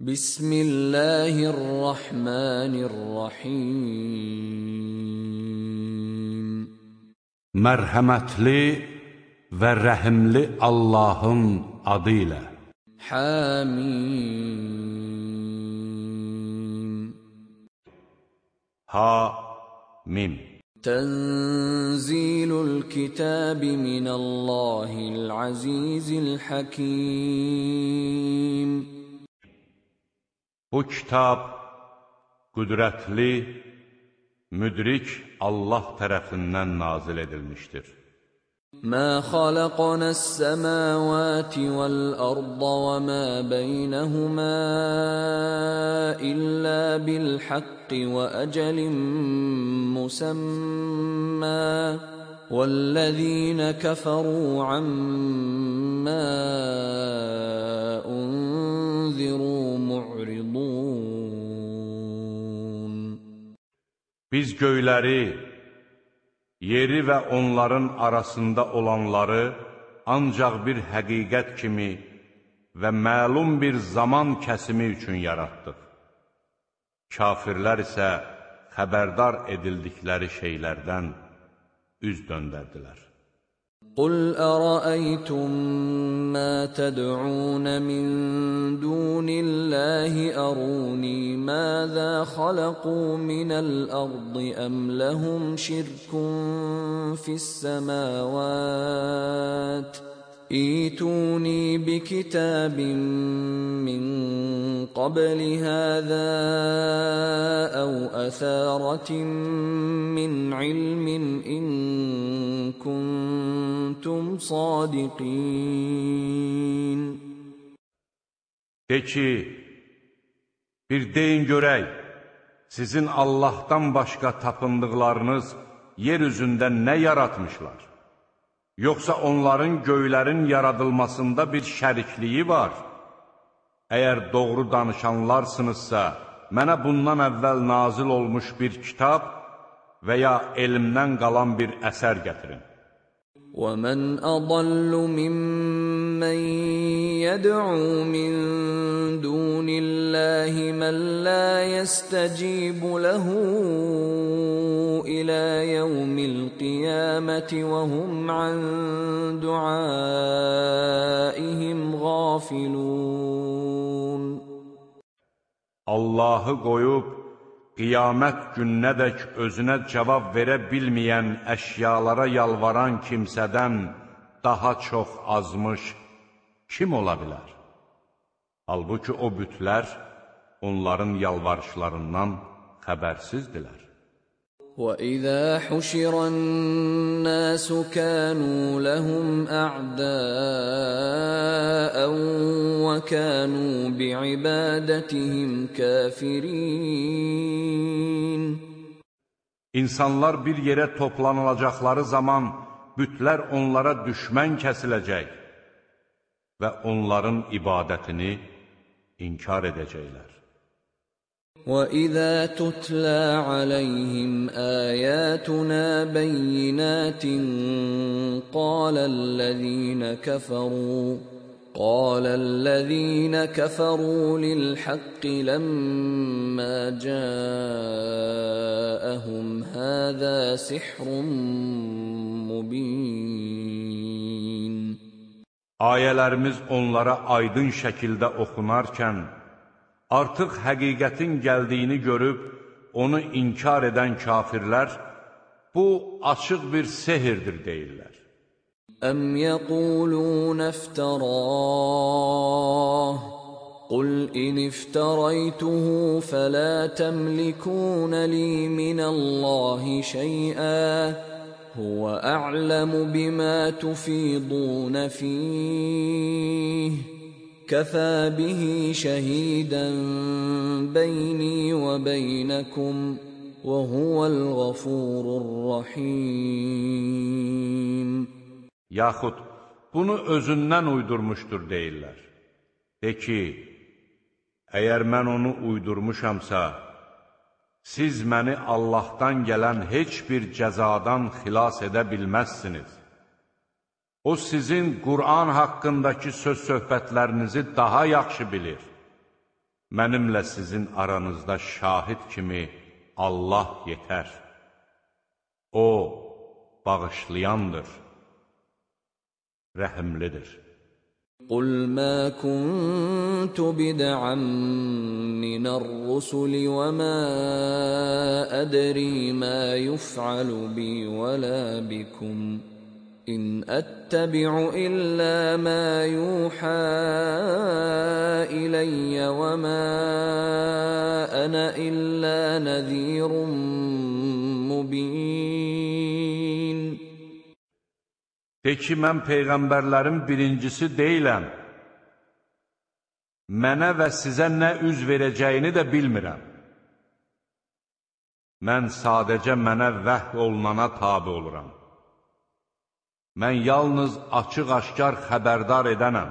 بسم الله الرحمن الرحيم. مرحمتلي ورحملي اللهم أضيلة حاميم ها تنزيل الكتاب من الله العزيز الحكيم Bu kitab qüdrətli, müdrik Allah tərəfindən nazil edilmişdir. ما خلقنا السماوات والأرض وما بينهما إلا بالحق وأجل مسمى والذين كفروا عما أنذروا معرضون Biz göyləri, yeri və onların arasında olanları ancaq bir həqiqət kimi və məlum bir zaman kəsimi üçün yaratdıq. Kafirlər isə xəbərdar edildikləri şeylərdən üz döndərdilər. قل أرأيتم ما تدعون من دون الله أروني ماذا خلقوا من الأرض أم لهم شرك في السماوات ايتوني بكتاب من قبل هذا أو أثارة من علم إن كنتم صادقين De ki, bir deyin görək, sizin Allahdan başqa tapındıqlarınız yer üzündə nə yaratmışlar? Yoxsa onların göylərin yaradılmasında bir şərikliyi var? Əgər doğru danışanlarsınızsa, mənə bundan əvvəl nazil olmuş bir kitab və ya elmdən qalan bir əsər gətirin. ومن اضل ممن يدعو من دون الله من لا يستجيب له الى يوم القيامه وهم عن دعائهم غافلون Allahı qoyub, qiyamət gününədək özünə cavab verə bilməyən əşyalara yalvaran kimsədən daha çox azmış kim ola bilər? Halbuki o bütlər onların yalvarışlarından xəbərsizdirlər. وَإِذَا حُشِرَ النَّاسُ كَانُوا لَهُمْ أَعْدَاءً وَكَانُوا بِعِبَادَتِهِمْ كَافِرِينَ İnsanlar bir yerə toplanılacaqları zaman bütlər onlara düşmən kəsiləcək və onların ibadətini inkar edəcəklər. وَإِذَا تُتْلَى عَلَيْهِمْ آيَاتُنَا بَيِّنَاتٍ قَالَ الَّذِينَ كَفَرُوا قال الذين كفروا للحق لما جاءهم هذا سحر مبين Ayələrimiz onlara aydın şəkildə oxunarkən, artıq həqiqətin gəldiyini görüb, onu inkar edən kafirlər, bu açıq bir sehirdir deyirlər. أم يقولون افتراه قل إن افتريته فلا تملكون لي من الله شيئا هو أعلم بما تفيضون فيه. كفى به شهيدا بيني وبينكم وهو الغفور الرحيم. ياخود bunu özündən uydurmuşdur deyirlər. De ki eğer mən onu uydurmuşamsa siz məni Allahdan gələn heç bir cəzadan xilas edə bilməzsiniz. O sizin Qur'an haqqındakı söz söhbətlərinizi daha yaxşı bilir. Mənimlə sizin aranızda şahid kimi Allah yetər. O, bağışlayandır, rəhimlidir. قل ما كنت بدعا من الرسل وما ادري ما يفعل بي ولا بكم ان اتبع الا ما يوحى الي وما أنا الا نذير مبين De ki, mən Peyğəmbərlərin birincisi deyiləm. Mənə və sizə nə üz verəcəyini də bilmirəm. Mən sadəcə mənə vəh olunana tabi oluram. Mən yalnız açıq-aşkar xəbərdar edənəm.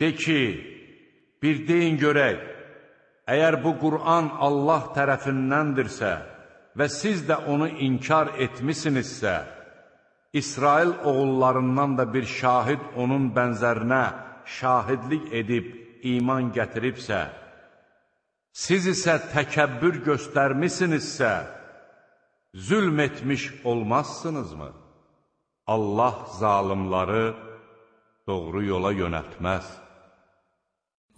De ki, bir deyin görək, əgər bu Qur'an Allah tərəfindəndirsə və siz də onu inkar etmisinizsə, İsrail oğullarından da bir şahid onun bənzərinə şahidlik edib iman gətiribsə, siz isə təkəbbür göstərmisinizsə, zülm etmiş olmazsınızmı? Allah zalimları doğru yola yönəltməz.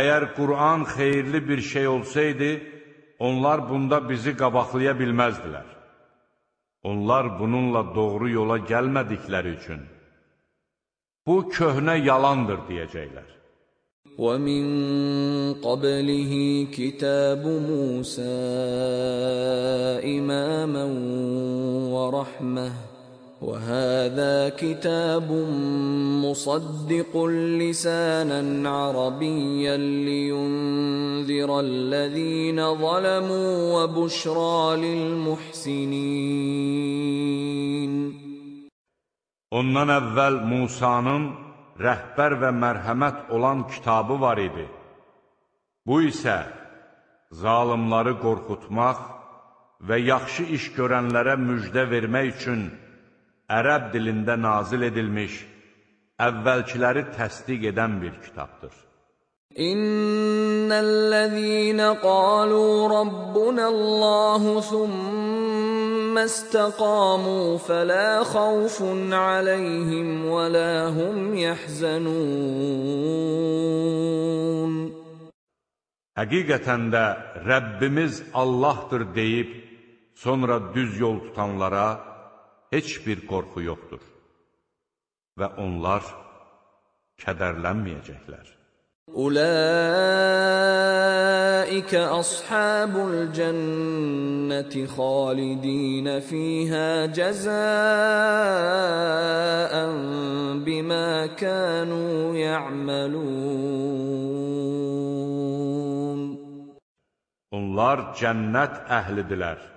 Əgər Qur'an xeyirli bir şey olsaydı, onlar bunda bizi qabaqlaya bilməzdilər. Onlar bununla doğru yola gəlmədikləri üçün, bu köhnə yalandır deyəcəklər. وَمِن قَبْلِهِ كِتَابُ مُوسَى إِمَامًا وَرَحْمَةً وهذا كتاب مصدق لسانا عربيا لينذر الذين ظلموا وبشرى للمحسنين Ondan əvvəl Musanın rəhbər və mərhəmət olan kitabı var idi. Bu isə zalimları qorxutmaq və yaxşı iş görənlərə müjdə vermək üçün ərəb dilində nazil edilmiş, əvvəlkiləri təsdiq edən bir kitabdır. İnnellezîne qâlû rabbunallâhu thumma istaqâmû felâ xawfun aleyhim ve lâ hum yahzanûn. Həqiqətən də Rəbbimiz Allahdır deyib, sonra düz yol tutanlara heç bir qorxu yoxdur və onlar kədərlənməyəcəklər. Ulaikə ashabul cənnəti xalidin fiyhə cəzəən bimə kənu ya'malun. Onlar cənnət əhlidirlər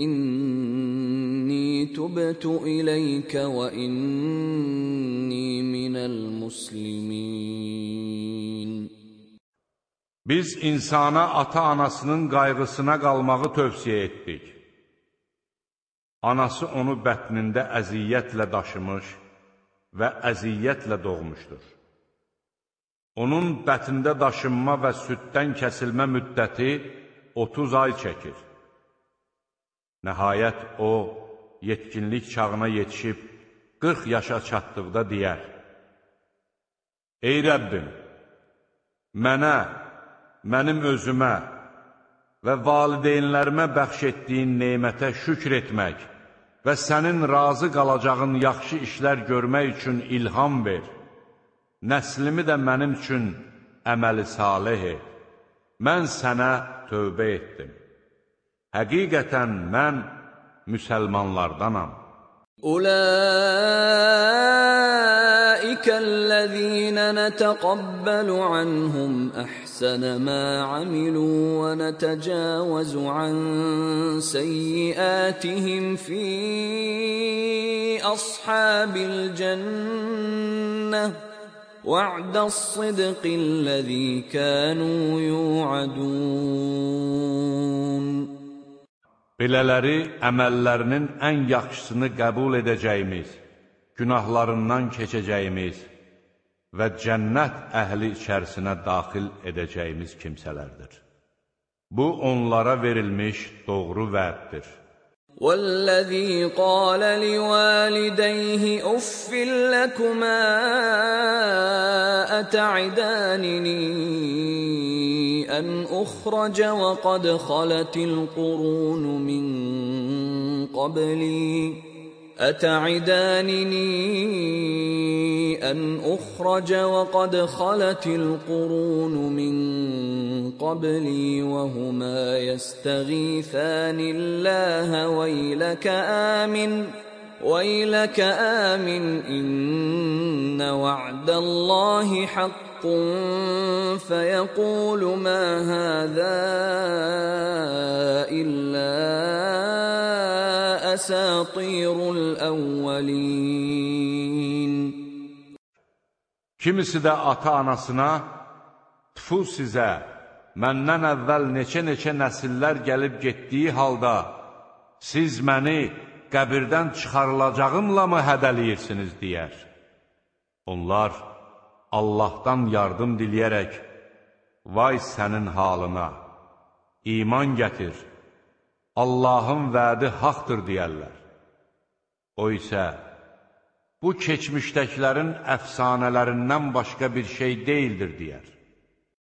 إني تبت إليك وإني من المسلمين Biz insana ata-anasının qayğısına qalmağı tövsiyə etdik. Anası onu bətnində əziyyətlə daşımış və əziyyətlə doğmuşdur. Onun bətndə daşınma və süddən kəsilmə müddəti 30 ay çəkir. Nəhayət o, yetkinlik çağına yetişib 40 yaşa çatdıqda deyər, Ey Rəbbim, mənə, mənim özümə və valideynlərimə bəxş etdiyin neymətə şükr etmək və sənin razı qalacağın yaxşı işlər görmək üçün ilham ver. Nəslimi də mənim üçün əməli salih et. Mən sənə tövbə etdim. Həqiqətən mən müsəlmanlardanam. Ulaikəl-ləzīnə nətəqəbbəlu anhum əhsənə mə amilu və nətəcəvəzu an seyyiətihim fi əshəbil cənnəh. وعد الصدق الذي كانوا يوعدون Belələri əməllərinin ən yaxşısını qəbul edəcəyimiz, günahlarından keçəcəyimiz və cənnət əhli içərisinə daxil edəcəyimiz kimsələrdir. Bu, onlara verilmiş doğru vəddir. والذي قال لوالديه اف لكما اتعدانني أن أخرج وقد خلت القرون من قبلي. أتعدانني أن أخرج وقد خلت القرون من قبلي وهما يستغيثان الله ويلك آمن ويلك آمن إن وعد الله حق. فيقول ما هذا إلا أساطير الأولين Kimisi də ata-anasına, tfu sizə, məndən əvvəl neçə-neçə nəsillər gəlib getdiyi halda, siz məni qəbirdən çıxarılacağımla mı hədəliyirsiniz, deyər. Onlar Allahdan yardım diləyərək, vay sənin halına, iman gətir, Allahın vədi haqdır deyərlər. O isə, bu keçmişdəkilərin əfsanələrindən başqa bir şey deyildir, deyər.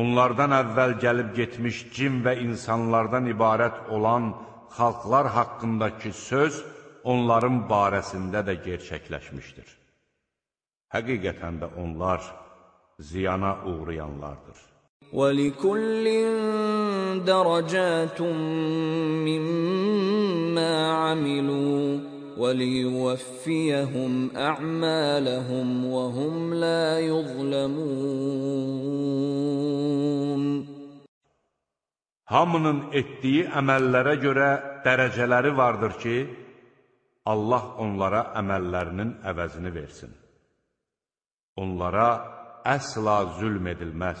onlardan əvvəl gəlib getmiş cin və insanlardan ibarət olan xalqlar haqqındakı söz onların barəsində də gerçəkləşmişdir. Həqiqətən də onlar ziyana uğrayanlardır. ولكل درجات مما عملوا وليوفيهم أعمالهم وهم لا يظلمون Hamının etdiyi əməllərə görə dərəcələri vardır ki, Allah onlara əməllərinin əvəzini versin. Onlara əsla zülm edilməz.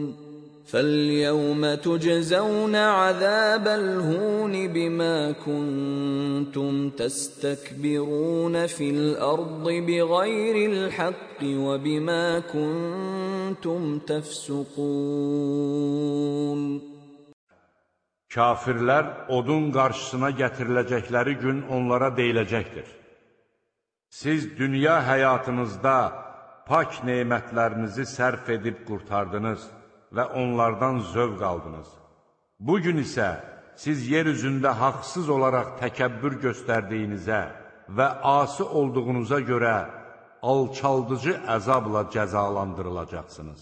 فاليوم تجزون عذاب الهون بما كنتم تستكبرون في الارض بغير الحق وبما كنتم تفسقون Kafirlər odun qarşısına gətiriləcəkləri gün onlara deyiləcəkdir. Siz dünya həyatınızda pak nemətlərinizi sərf edib qurtardınız və onlardan zövq aldınız. Bugün isə siz yer üzündə haqsız olaraq təkəbbür göstərdiyinizə və asi olduğunuza görə alçaldıcı əzabla cəzalandırılacaqsınız.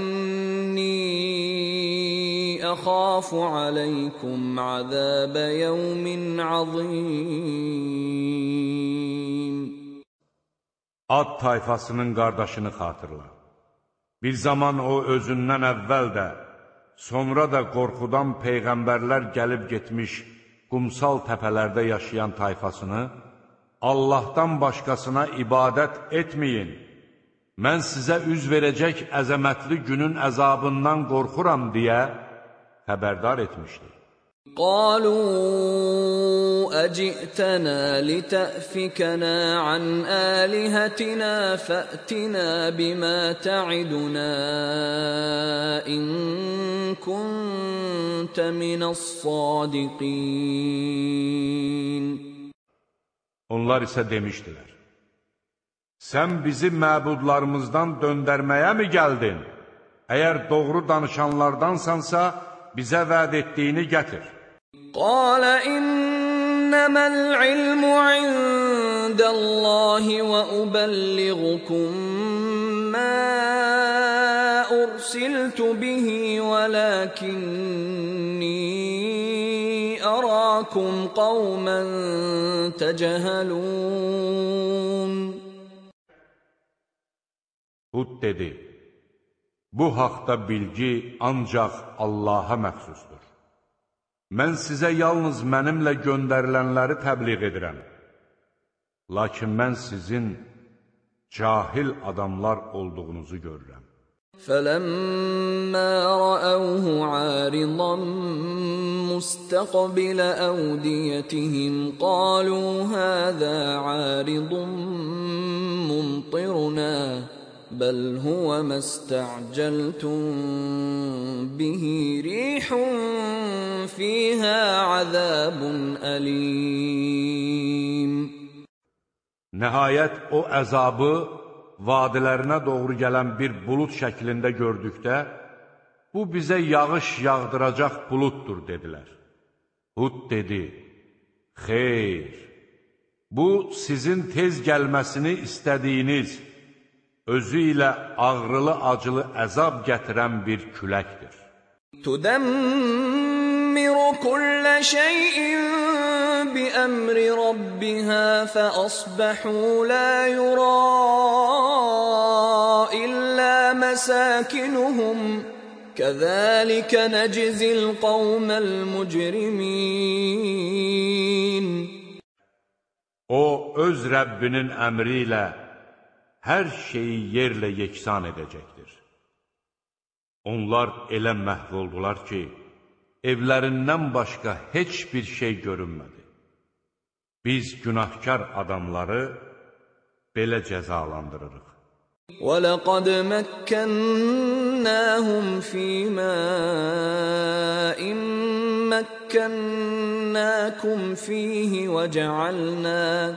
أخاف عليكم عذاب يوم عظيم Ad tayfasının qardaşını xatırla. Bir zaman o özündən əvvəl də, sonra da qorxudan peyğəmbərlər gəlib getmiş qumsal təpələrdə yaşayan tayfasını, Allahdan başqasına ibadət etməyin. Mən sizə üz verəcək əzəmətli günün əzabından qorxuram deyə xəbərdar etmişdi. قالوا أجئتنا لتأفكنا عن آلهتنا فأتنا بما تعدنا إن كنت من الصادقين Onlar isə demişdilər, Sən bizi məbudlarımızdan döndərməyə mi gəldin? Əgər doğru danışanlardansansa, bizə vəd etdiyini gətir. قال إنما العلم عند الله وأبلغكم ما أرسلت به ولكني أراكم قوما تجهلون Hud dedi, Bu haqda bilgi ancaq Allaha məxsusdur. Mən sizə yalnız mənimlə göndərilənləri təbliğ edirəm. Lakin mən sizin cahil adamlar olduğunuzu görürəm. فلما رأوه عارضا مستقبل أوديتهم قالوا هذا عارض ممطرنا بل هو ما استعجلتم به ريح فيها عذاب أليم Nəhayət o əzabı vadilərinə doğru gələn bir bulud şəklində gördükdə, bu bizə yağış yağdıracaq buluddur, dedilər. Hud dedi, xeyr, bu sizin tez gəlməsini istədiyiniz, özü ilə ağrılı-acılı əzab gətirən bir küləkdir. Tudammiru kullə şeyin bi əmri rabbihə fə asbəhu la yura illə məsəkinuhum kəzəlikə nəcizil qavməl mücrimin O öz Rəbbinin əmri ilə hər şeyi yerlə yeksan edəcəkdir. Onlar elə məhv oldular ki, evlərindən başqa heç bir şey görünmədi. Biz günahkar adamları belə cəzalandırırıq. ولقد مكناهم في ماء مكناكم فيه وجعلنا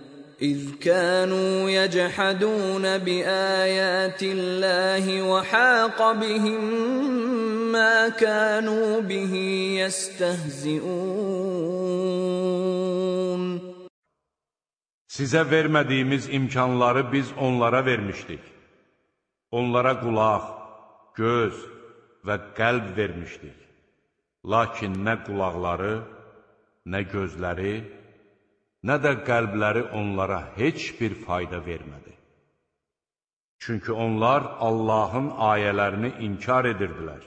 إذ كانوا يجحدون بآيات الله وحاق بهم ما كانوا به يستهزئون Sizə vermədiyimiz imkanları biz onlara vermişdik. Onlara qulaq, göz və qəlb vermişdik. Lakin nə qulaqları, nə gözləri, nə də qəlbləri onlara heç bir fayda vermədi. Çünki onlar Allahın ayələrini inkar edirdilər.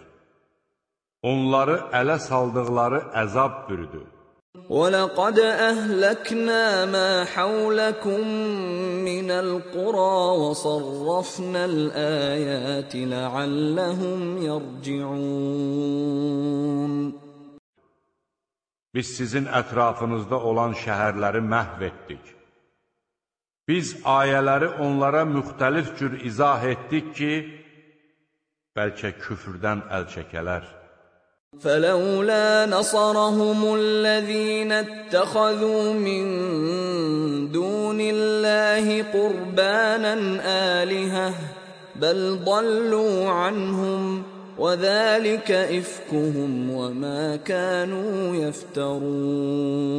Onları ələ saldıqları əzab bürüdü. وَلَقَدْ أَهْلَكْنَا مَا حَوْلَكُمْ مِنَ الْقُرَى وَصَرَّفْنَا الْآيَاتِ لَعَلَّهُمْ يَرْجِعُونَ Biz sizin ətrafınızda olan şəhərləri məhv etdik. Biz ayələri onlara müxtəlif cür izah etdik ki, bəlkə küfrdən əl çəkələr. فلولا نصرهم الذين اتخذوا من دون الله قربانا آلهة بل ضلوا عنهم وذلك إفكهم وما كانوا يفترون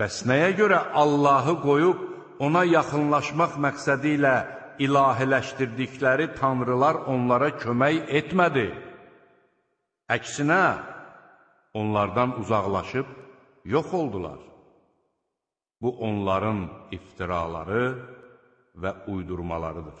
Bəs nəyə görə Allahı qoyub ona yaxınlaşmaq məqsədi ilə ilahiləşdirdikləri tanrılar onlara kömək etmədi? Əksinə, onlardan uzaqlaşıb yox oldular. Bu onların iftiraları və uydurmalarıdır.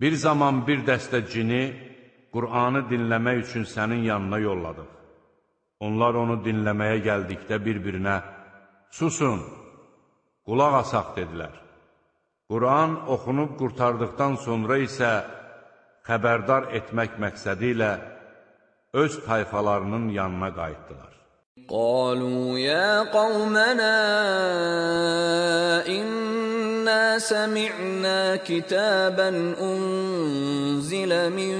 Bir zaman bir dəstə cini Qur'anı dinləmək üçün sənin yanına yolladıq. Onlar onu dinləməyə gəldikdə bir-birinə, susun, qulaq asaq dedilər. Quran oxunub qurtardıqdan sonra isə xəbərdar etmək məqsədi ilə öz tayfalarının yanına qayıtdılar. Qalu ya qawmana inna إنا سمعنا كتابا أنزل من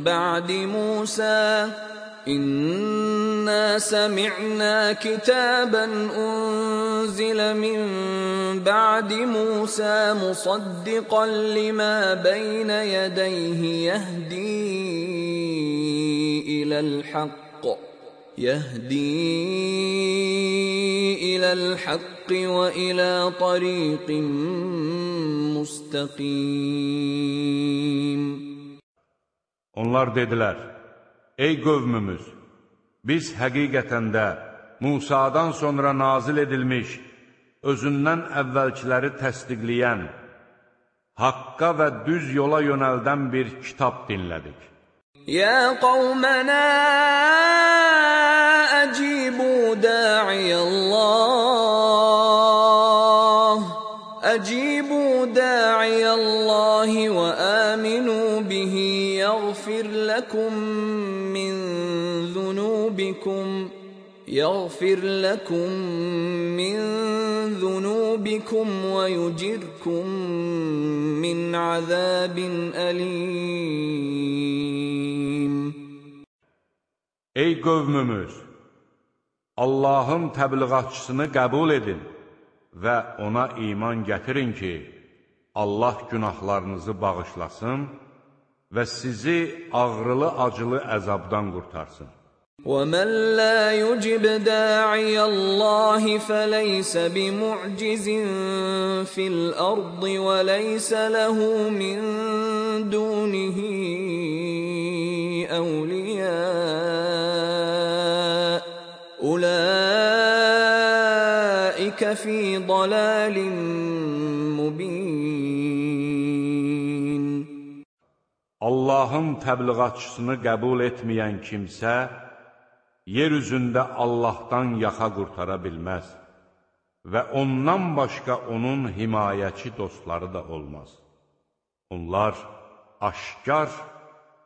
بعد موسى إنا سمعنا كتابا أنزل من بعد موسى مصدقا لما بين يديه يهدي إلى الحق يهدي إلى الحق وإلى طريق مستقيم Onlar dedilər, ey qövmümüz, biz həqiqətən də Musadan sonra nazil edilmiş, özündən əvvəlkiləri təsdiqləyən, haqqa və düz yola yönəldən bir kitab dinlədik. يا قومنا أجيبوا داعي الله أجيبوا داعي الله وآمنوا به يغفر لكم من ذنوبكم يغفر لكم من ذنوبكم ويجركم من عذاب أليم Ey qövmümüz! Allahın təbliğatçısını qəbul edin və ona iman gətirin ki, Allah günahlarınızı bağışlasın və sizi ağrılı-acılı əzabdan qurtarsın. ومن لا يجب داعي الله فليس بمعجز في الارض وليس له من دونه اولياء ضلال مبين Allahın təbliğatçısını qəbul etməyən kimsə yer üzündə Allahdan yaxa qurtara bilməz və ondan başqa onun himayəçi dostları da olmaz. Onlar aşkar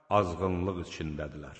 azğınlıq içindədirlər.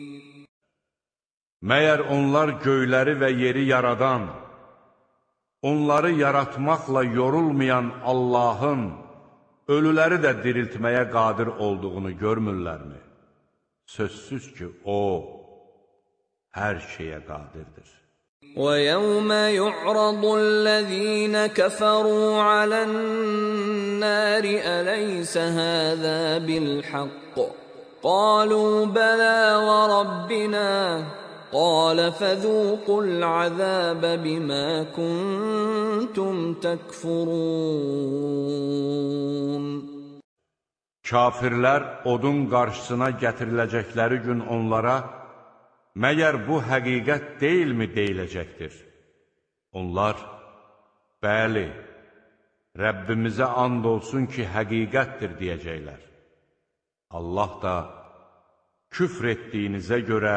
Məyər onlar göyləri və yeri yaradan, onları yaratmaqla yorulmayan Allahın ölüləri də diriltməyə qadir olduğunu görmürlərmi? Sözsüz ki, O hər şeyə qadirdir. ويوم يعرض الذين كفروا على النار أليس هذا بالحق قالوا بلى وربنا قال فذوقوا العذاب بما كنتم تكفرون Kafirlər odun qarşısına gətiriləcəkləri gün onlara, məyər bu həqiqət deyilmi deyiləcəkdir? Onlar, bəli, Rəbbimizə and olsun ki, həqiqətdir deyəcəklər. Allah da küfr etdiyinizə görə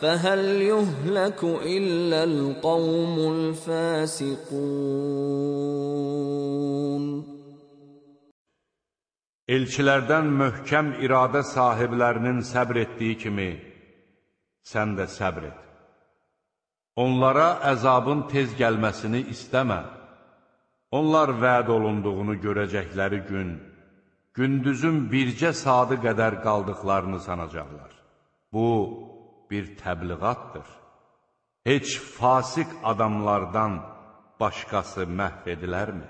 فهل يهلك إلا القوم الفاسقون Elçilərdən möhkəm iradə sahiblərinin səbr etdiyi kimi, sən də səbr et. Onlara əzabın tez gəlməsini istəmə. Onlar vəd olunduğunu görəcəkləri gün, gündüzün bircə sadı qədər qaldıqlarını sanacaqlar. Bu, bir təbliğatdır. Heç fasik adamlardan başqası məhv edilərmi?